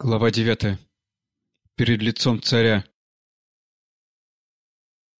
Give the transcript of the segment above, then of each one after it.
Глава девятая. Перед лицом царя.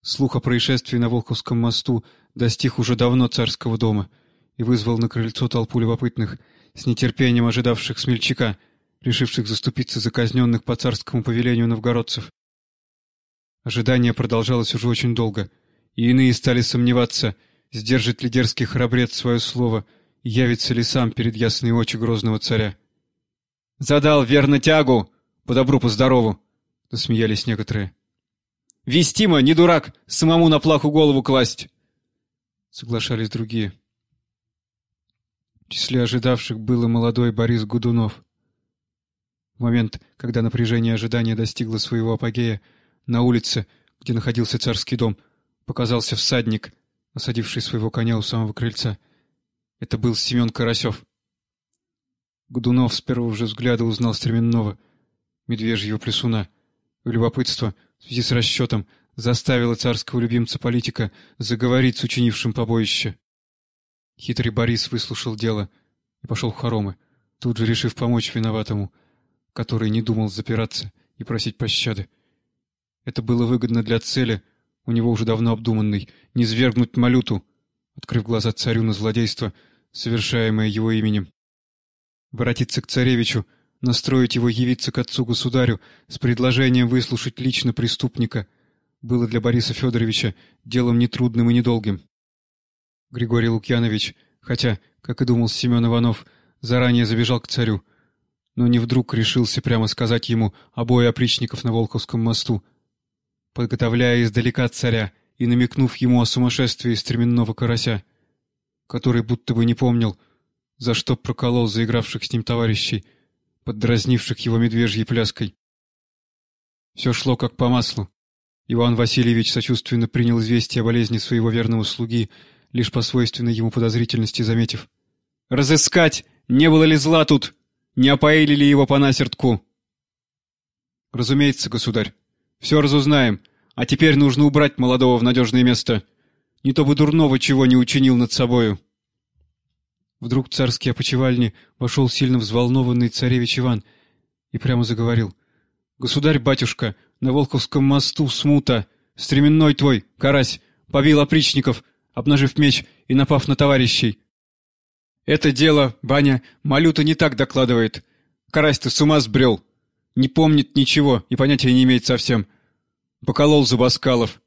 Слух о происшествии на Волховском мосту достиг уже давно царского дома и вызвал на крыльцо толпу любопытных, с нетерпением ожидавших смельчака, решивших заступиться за казненных по царскому повелению новгородцев. Ожидание продолжалось уже очень долго, и иные стали сомневаться, сдержит ли дерзкий храбрец свое слово и явится ли сам перед ясные очи грозного царя. Задал верно тягу, по добру, по здорову, засмеялись некоторые. Вестимо, не дурак, самому на плаху голову класть. Соглашались другие. В числе ожидавших был и молодой Борис Гудунов. В момент, когда напряжение ожидания достигло своего апогея, на улице, где находился царский дом, показался всадник, осадивший своего коня у самого крыльца. Это был Семен Карасев. Годунов с первого же взгляда узнал Стременного, медвежьего плесуна. Любопытство, в связи с расчетом, заставило царского любимца-политика заговорить с учинившим побоище. Хитрый Борис выслушал дело и пошел в хоромы, тут же решив помочь виноватому, который не думал запираться и просить пощады. Это было выгодно для цели, у него уже давно обдуманной, не свергнуть Малюту, открыв глаза царю на злодейство, совершаемое его именем воротиться к царевичу, настроить его явиться к отцу-государю с предложением выслушать лично преступника было для Бориса Федоровича делом нетрудным и недолгим. Григорий Лукьянович, хотя, как и думал Семен Иванов, заранее забежал к царю, но не вдруг решился прямо сказать ему о бое опричников на Волковском мосту, подготовляя издалека царя и намекнув ему о сумасшествии стременного карася, который будто бы не помнил, за что проколол заигравших с ним товарищей, поддразнивших его медвежьей пляской. Все шло как по маслу. Иван Васильевич сочувственно принял известие о болезни своего верного слуги, лишь по свойственной ему подозрительности заметив. «Разыскать! Не было ли зла тут? Не опоили ли его по насертку?» «Разумеется, государь. Все разузнаем. А теперь нужно убрать молодого в надежное место. Не то бы дурного чего не учинил над собою». Вдруг царские опочивальни вошел сильно взволнованный царевич Иван и прямо заговорил. «Государь-батюшка, на Волковском мосту смута, стременной твой, карась, побил опричников, обнажив меч и напав на товарищей. Это дело, Баня, Малюта не так докладывает. Карась-то с ума сбрел. Не помнит ничего и понятия не имеет совсем. Поколол Забаскалов.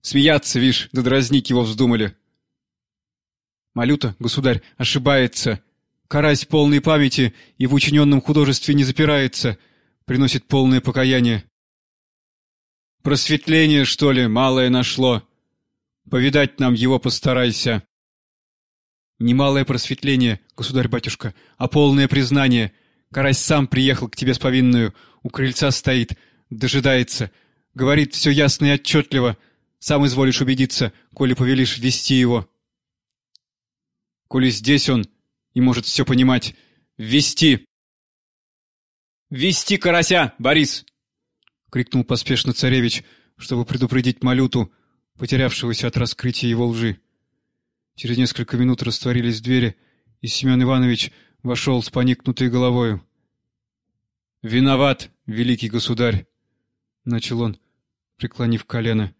Смеяться, вишь, да дразнить его вздумали. Малюта, государь, ошибается. Карась полной памяти и в учиненном художестве не запирается, приносит полное покаяние. Просветление, что ли, малое нашло. Повидать нам его постарайся. Не малое просветление, государь-батюшка, а полное признание. Карась сам приехал к тебе с повинную, у крыльца стоит, дожидается, говорит все ясно и отчетливо. Сам изволишь убедиться, коли повелишь ввести его коли здесь он и может все понимать. Ввести!» «Ввести карася, Борис!» — крикнул поспешно царевич, чтобы предупредить Малюту, потерявшегося от раскрытия его лжи. Через несколько минут растворились двери, и Семен Иванович вошел с поникнутой головою. «Виноват, великий государь!» — начал он, преклонив колено.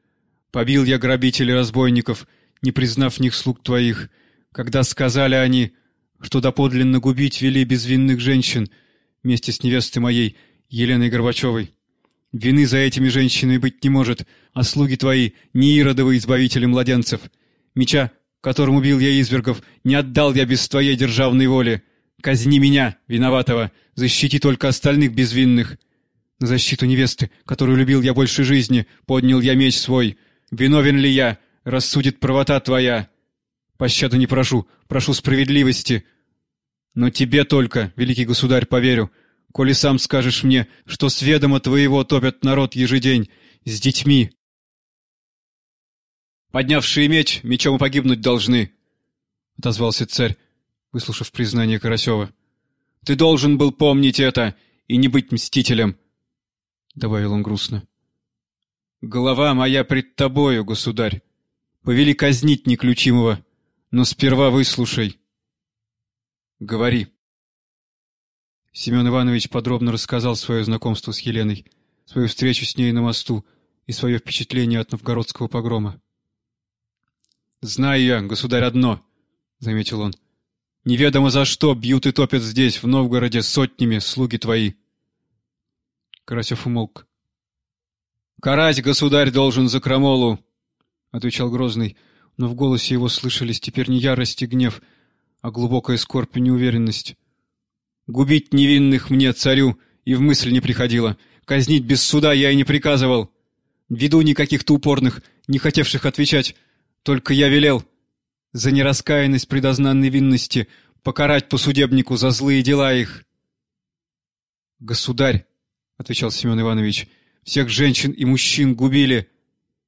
«Побил я грабителей разбойников, не признав в них слуг твоих, когда сказали они, что доподлинно губить вели безвинных женщин вместе с невестой моей, Еленой Горбачевой. Вины за этими женщинами быть не может, а слуги твои не иродовы избавители младенцев. Меча, которым убил я извергов, не отдал я без твоей державной воли. Казни меня, виноватого, защити только остальных безвинных. На защиту невесты, которую любил я больше жизни, поднял я меч свой. Виновен ли я? Рассудит правота твоя. Пощады не прошу, прошу справедливости. Но тебе только, великий государь, поверю, коли сам скажешь мне, что с ведома твоего топят народ ежедень с детьми. Поднявшие меч, мечом и погибнуть должны, — отозвался царь, выслушав признание Карасева. — Ты должен был помнить это и не быть мстителем, — добавил он грустно. — Голова моя пред тобою, государь. Повели казнить неключимого. Но сперва выслушай. Говори. Семен Иванович подробно рассказал свое знакомство с Еленой, свою встречу с ней на мосту и свое впечатление от новгородского погрома. «Знаю я, государь, одно», — заметил он. «Неведомо за что бьют и топят здесь, в Новгороде, сотнями слуги твои». Карасев умолк. «Карать, государь, должен за крамолу», — отвечал Грозный, но в голосе его слышались теперь не ярость и гнев, а глубокая скорбь и неуверенность. «Губить невинных мне, царю, и в мысль не приходило. Казнить без суда я и не приказывал. Ввиду никаких-то упорных, не хотевших отвечать, только я велел за нераскаянность предознанной винности покарать по судебнику за злые дела их». «Государь», — отвечал Семен Иванович, — «всех женщин и мужчин губили,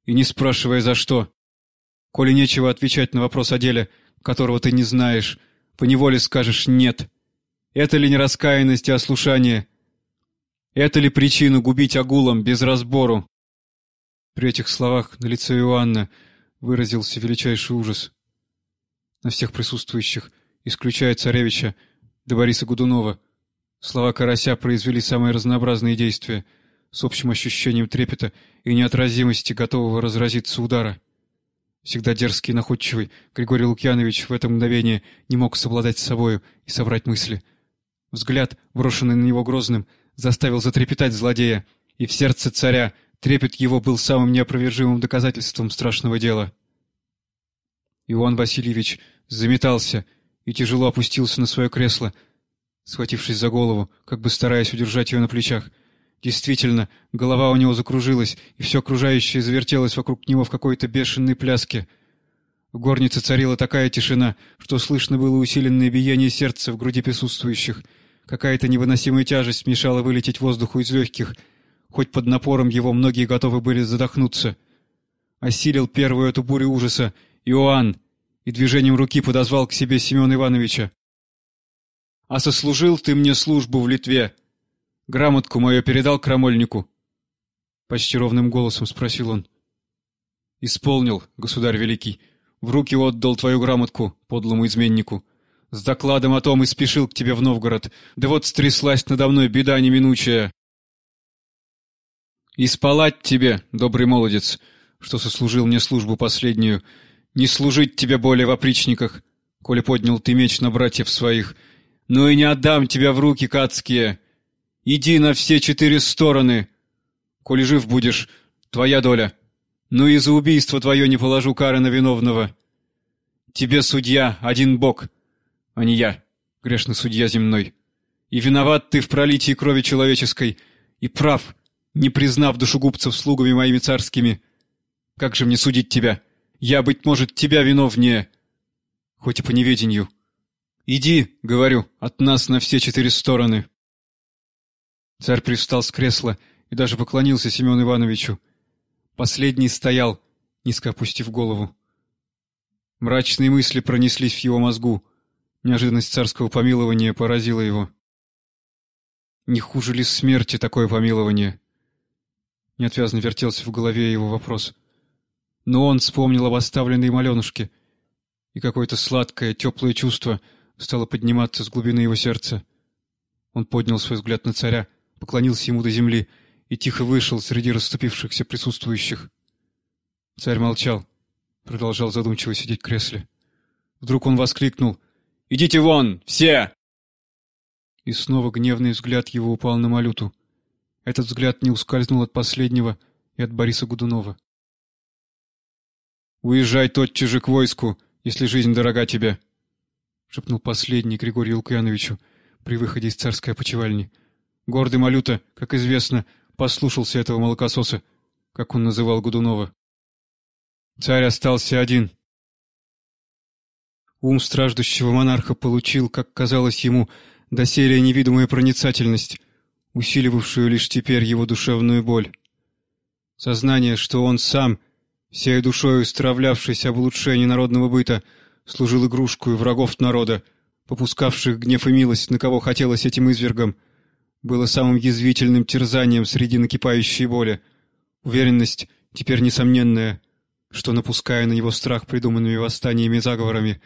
и не спрашивая за что. Коли нечего отвечать на вопрос о деле, которого ты не знаешь, поневоле скажешь «нет». Это ли не раскаянность и ослушание? Это ли причина губить агулом без разбору? При этих словах на лице Иоанна выразился величайший ужас. На всех присутствующих, исключая царевича до Бориса Гудунова, слова Карася произвели самые разнообразные действия с общим ощущением трепета и неотразимости готового разразиться удара. Всегда дерзкий и находчивый, Григорий Лукьянович в это мгновение не мог совладать с собою и собрать мысли. Взгляд, брошенный на него грозным, заставил затрепетать злодея, и в сердце царя трепет его был самым неопровержимым доказательством страшного дела. Иоанн Васильевич заметался и тяжело опустился на свое кресло, схватившись за голову, как бы стараясь удержать ее на плечах. Действительно, голова у него закружилась, и все окружающее завертелось вокруг него в какой-то бешеной пляске. В горнице царила такая тишина, что слышно было усиленное биение сердца в груди присутствующих. Какая-то невыносимая тяжесть мешала вылететь воздуху из легких. Хоть под напором его многие готовы были задохнуться. Осилил первую эту бурю ужаса Иоанн и движением руки подозвал к себе Семена Ивановича. «А сослужил ты мне службу в Литве!» Грамотку мою передал крамольнику?» Почти ровным голосом спросил он. «Исполнил, государь великий. В руки отдал твою грамотку, подлому изменнику. С докладом о том и спешил к тебе в Новгород. Да вот стряслась надо мной беда неминучая. И спалать тебе, добрый молодец, что сослужил мне службу последнюю, не служить тебе более в опричниках, коли поднял ты меч на братьев своих, но и не отдам тебя в руки кацкие, Иди на все четыре стороны. Коли жив будешь, твоя доля. Но и за убийство твое не положу кары на виновного. Тебе, судья, один бог, а не я, грешный судья земной. И виноват ты в пролитии крови человеческой, и прав, не признав душегубцев слугами моими царскими. Как же мне судить тебя? Я, быть может, тебя виновнее, хоть и по неведению. Иди, говорю, от нас на все четыре стороны. Царь привстал с кресла и даже поклонился Семену Ивановичу. Последний стоял, низко опустив голову. Мрачные мысли пронеслись в его мозгу. Неожиданность царского помилования поразила его. Не хуже ли смерти такое помилование? Неотвязно вертелся в голове его вопрос. Но он вспомнил об оставленной им Аленушке, и какое-то сладкое, теплое чувство стало подниматься с глубины его сердца. Он поднял свой взгляд на царя, поклонился ему до земли и тихо вышел среди расступившихся присутствующих. Царь молчал, продолжал задумчиво сидеть в кресле. Вдруг он воскликнул «Идите вон, все!» И снова гневный взгляд его упал на Малюту. Этот взгляд не ускользнул от последнего и от Бориса Гудунова. «Уезжай тотчас же к войску, если жизнь дорога тебе!» — шепнул последний Григорию Лукьяновичу при выходе из царской опочивальни. Гордый Малюта, как известно, послушался этого молокососа, как он называл Гудунова. Царь остался один. Ум страждущего монарха получил, как казалось ему, доселе невидимую проницательность, усиливавшую лишь теперь его душевную боль. Сознание, что он сам, всей душою стравлявшись об улучшении народного быта, служил игрушкой врагов народа, попускавших гнев и милость, на кого хотелось этим извергом — было самым язвительным терзанием среди накипающей боли. Уверенность, теперь несомненная, что, напуская на него страх придуманными восстаниями и заговорами,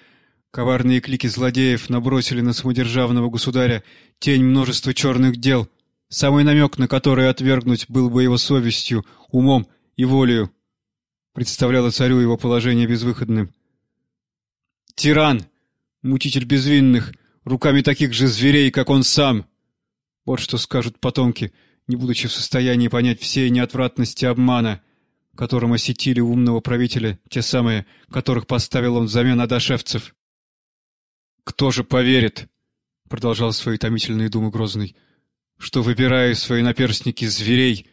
Коварные клики злодеев набросили на самодержавного государя тень множества черных дел, самый намек на который отвергнуть был бы его совестью, умом и волею. Представляло царю его положение безвыходным. Тиран, мучитель безвинных, руками таких же зверей, как он сам. Вот что скажут потомки, не будучи в состоянии понять всей неотвратности обмана, которым осетили умного правителя те самые, которых поставил он взамен адашевцев. «Кто же поверит?» — продолжал свои томительные думы Грозный, «что, выбирая свои наперстники зверей,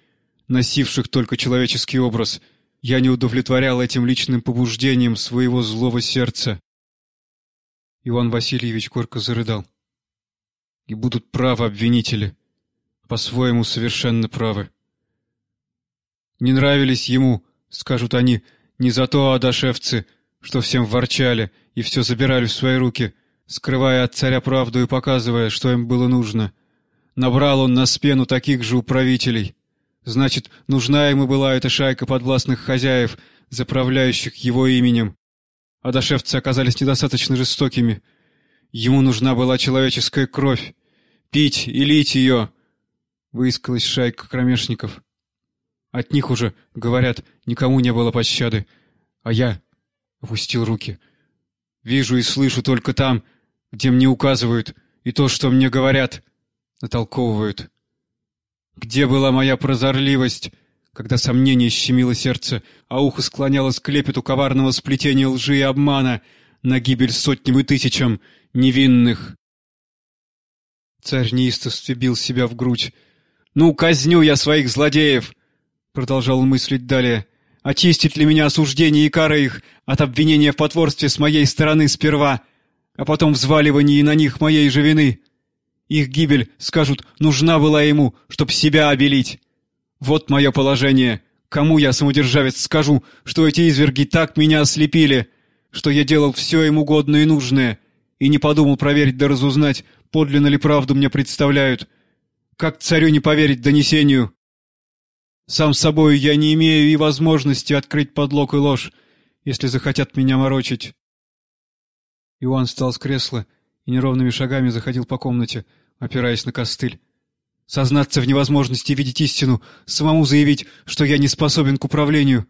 носивших только человеческий образ, я не удовлетворял этим личным побуждением своего злого сердца». Иван Васильевич горько зарыдал. «И будут правы обвинители, по-своему совершенно правы. Не нравились ему, скажут они, не за то адашевцы, что всем ворчали и все забирали в свои руки, скрывая от царя правду и показывая, что им было нужно. Набрал он на спену таких же управителей. Значит, нужна ему была эта шайка подвластных хозяев, заправляющих его именем. А дошевцы оказались недостаточно жестокими. Ему нужна была человеческая кровь. Пить и лить ее. Выискалась шайка кромешников. От них уже, говорят, никому не было пощады. А я опустил руки. Вижу и слышу только там, где мне указывают, и то, что мне говорят, натолковывают. Где была моя прозорливость, когда сомнение щемило сердце, а ухо склонялось к лепету коварного сплетения лжи и обмана на гибель сотням и тысячам невинных? Царь неистовстве бил себя в грудь. «Ну, казню я своих злодеев!» — продолжал мыслить далее. «Очистит ли меня осуждение и кара их от обвинения в потворстве с моей стороны сперва?» а потом взваливание на них моей же вины. Их гибель, скажут, нужна была ему, чтоб себя обелить. Вот мое положение. Кому я, самодержавец, скажу, что эти изверги так меня ослепили, что я делал все им угодное и нужное, и не подумал проверить да разузнать, подлинно ли правду мне представляют. Как царю не поверить донесению? Сам собою я не имею и возможности открыть подлог и ложь, если захотят меня морочить. Иоанн встал с кресла и неровными шагами заходил по комнате, опираясь на костыль. Сознаться в невозможности видеть истину, самому заявить, что я не способен к управлению.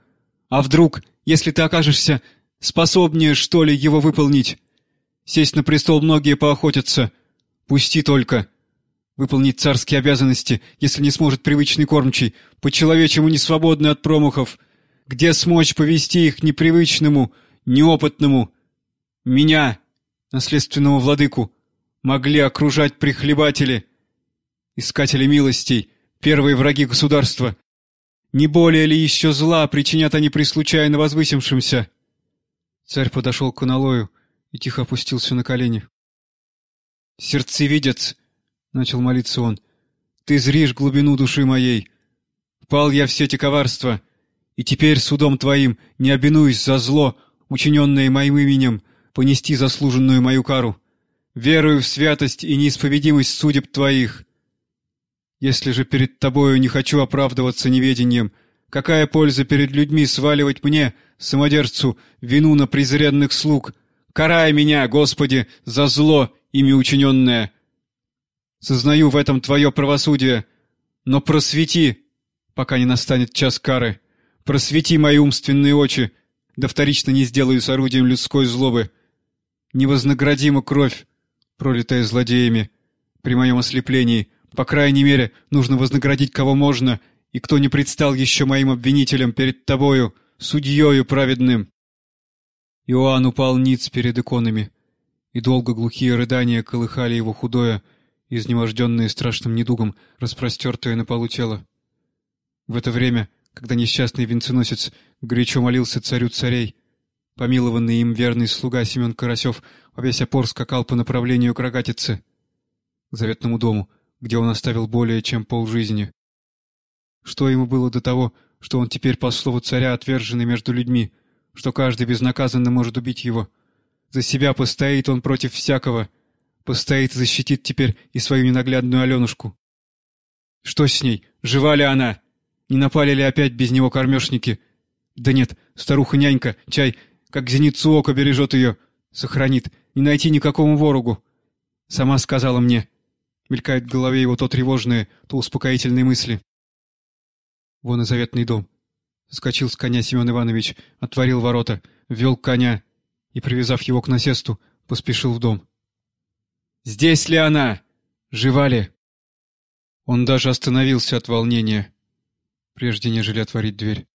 А вдруг, если ты окажешься способнее, что ли, его выполнить? Сесть на престол многие поохотятся. Пусти только. Выполнить царские обязанности, если не сможет привычный кормчий, по-человечему не свободный от промахов. Где смочь повести их непривычному, неопытному? Меня, наследственного владыку, могли окружать прихлебатели, искатели милостей, первые враги государства. Не более ли еще зла причинят они при случайно возвысившимся? Царь подошел к аналою и тихо опустился на колени. «Сердцевидец!» — начал молиться он. «Ты зришь глубину души моей. Впал я в сети коварства, и теперь судом твоим не обинуюсь за зло, учиненное моим именем, понести заслуженную мою кару. Верую в святость и неисповедимость судеб твоих. Если же перед тобою не хочу оправдываться неведением, какая польза перед людьми сваливать мне, самодержцу, вину на презренных слуг? Карай меня, Господи, за зло, ими учиненное. Сознаю в этом твое правосудие, но просвети, пока не настанет час кары. Просвети мои умственные очи, да вторично не сделаю с орудием людской злобы невознаградима кровь, пролитая злодеями. При моем ослеплении, по крайней мере, нужно вознаградить кого можно, и кто не предстал еще моим обвинителем перед тобою, судьею праведным. Иоанн упал ниц перед иконами, и долго глухие рыдания колыхали его худое, изнеможденное страшным недугом, распростертое на полу тело. В это время, когда несчастный венценосец горячо молился царю царей, Помилованный им верный слуга Семен Карасев во весь опор скакал по направлению к рогатице, к заветному дому, где он оставил более чем полжизни. Что ему было до того, что он теперь, по слову царя, отверженный между людьми, что каждый безнаказанно может убить его? За себя постоит он против всякого, постоит и защитит теперь и свою ненаглядную Аленушку. Что с ней? Жива ли она? Не напали ли опять без него кормежники? Да нет, старуха-нянька, чай, как зеницу ока бережет ее, сохранит, не найти никакому ворогу. Сама сказала мне. Мелькают в голове его то тревожные, то успокоительные мысли. Вон и заветный дом. Скочил с коня Семен Иванович, отворил ворота, ввел коня и, привязав его к насесту, поспешил в дом. «Здесь ли она? Жива ли?» Он даже остановился от волнения, прежде нежели отворить дверь.